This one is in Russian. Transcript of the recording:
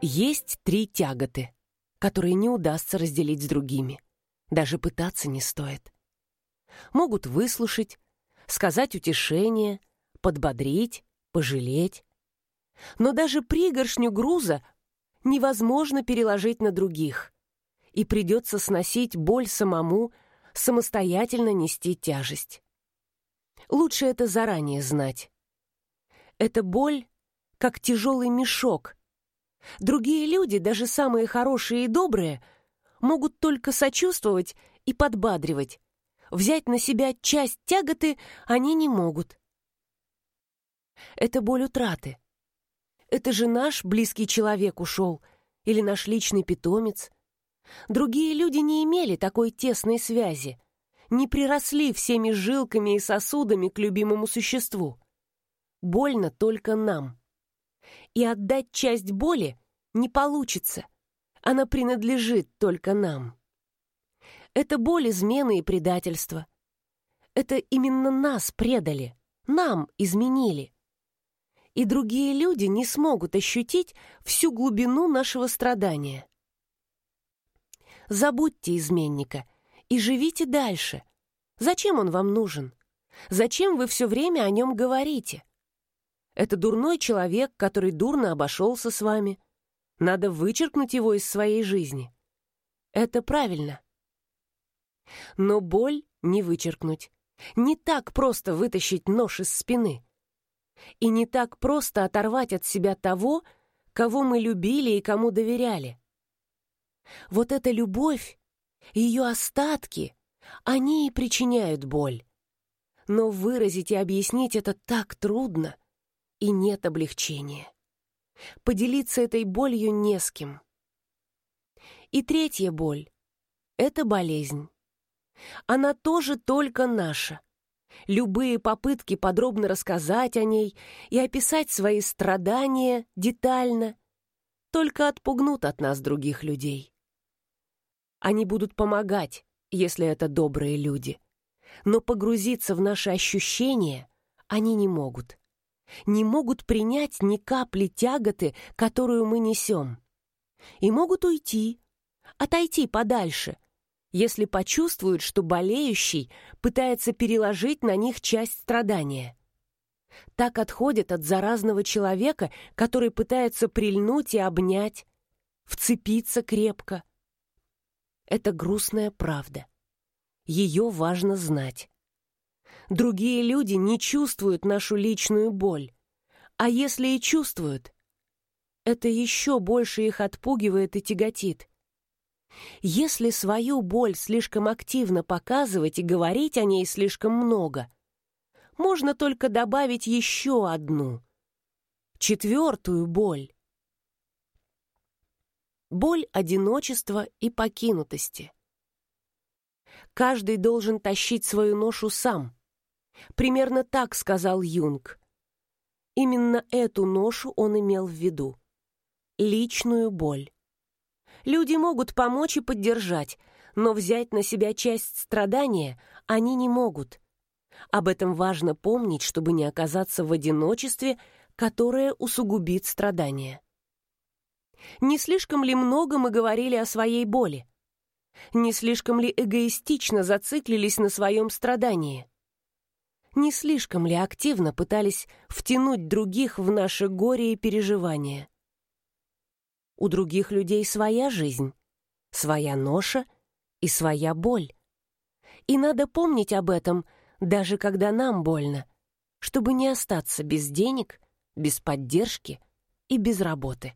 Есть три тяготы, которые не удастся разделить с другими. Даже пытаться не стоит. Могут выслушать, сказать утешение, подбодрить, пожалеть. Но даже пригоршню груза невозможно переложить на других, и придется сносить боль самому, самостоятельно нести тяжесть. Лучше это заранее знать. Эта боль как тяжелый мешок, Другие люди, даже самые хорошие и добрые, могут только сочувствовать и подбадривать. Взять на себя часть тяготы они не могут. Это боль утраты. Это же наш близкий человек ушел, или наш личный питомец. Другие люди не имели такой тесной связи, не приросли всеми жилками и сосудами к любимому существу. Больно только нам и отдать часть боли не получится. Она принадлежит только нам. Это боль измены и предательства. Это именно нас предали, нам изменили. И другие люди не смогут ощутить всю глубину нашего страдания. Забудьте изменника и живите дальше. Зачем он вам нужен? Зачем вы все время о нем говорите? Это дурной человек, который дурно обошелся с вами. Надо вычеркнуть его из своей жизни. Это правильно. Но боль не вычеркнуть. Не так просто вытащить нож из спины. И не так просто оторвать от себя того, кого мы любили и кому доверяли. Вот эта любовь, ее остатки, они и причиняют боль. Но выразить и объяснить это так трудно — и нет облегчения. Поделиться этой болью не с кем. И третья боль — это болезнь. Она тоже только наша. Любые попытки подробно рассказать о ней и описать свои страдания детально только отпугнут от нас других людей. Они будут помогать, если это добрые люди, но погрузиться в наши ощущения они не могут не могут принять ни капли тяготы, которую мы несем. И могут уйти, отойти подальше, если почувствуют, что болеющий пытается переложить на них часть страдания. Так отходят от заразного человека, который пытается прильнуть и обнять, вцепиться крепко. Это грустная правда. Ее важно знать. Другие люди не чувствуют нашу личную боль. А если и чувствуют, это еще больше их отпугивает и тяготит. Если свою боль слишком активно показывать и говорить о ней слишком много, можно только добавить еще одну, четвертую боль. Боль одиночества и покинутости. Каждый должен тащить свою ношу сам — Примерно так сказал Юнг. Именно эту ношу он имел в виду. Личную боль. Люди могут помочь и поддержать, но взять на себя часть страдания они не могут. Об этом важно помнить, чтобы не оказаться в одиночестве, которое усугубит страдания. Не слишком ли много мы говорили о своей боли? Не слишком ли эгоистично зациклились на своем страдании? Не слишком ли активно пытались втянуть других в наше горе и переживания. У других людей своя жизнь, своя ноша и своя боль. И надо помнить об этом, даже когда нам больно, чтобы не остаться без денег, без поддержки и без работы.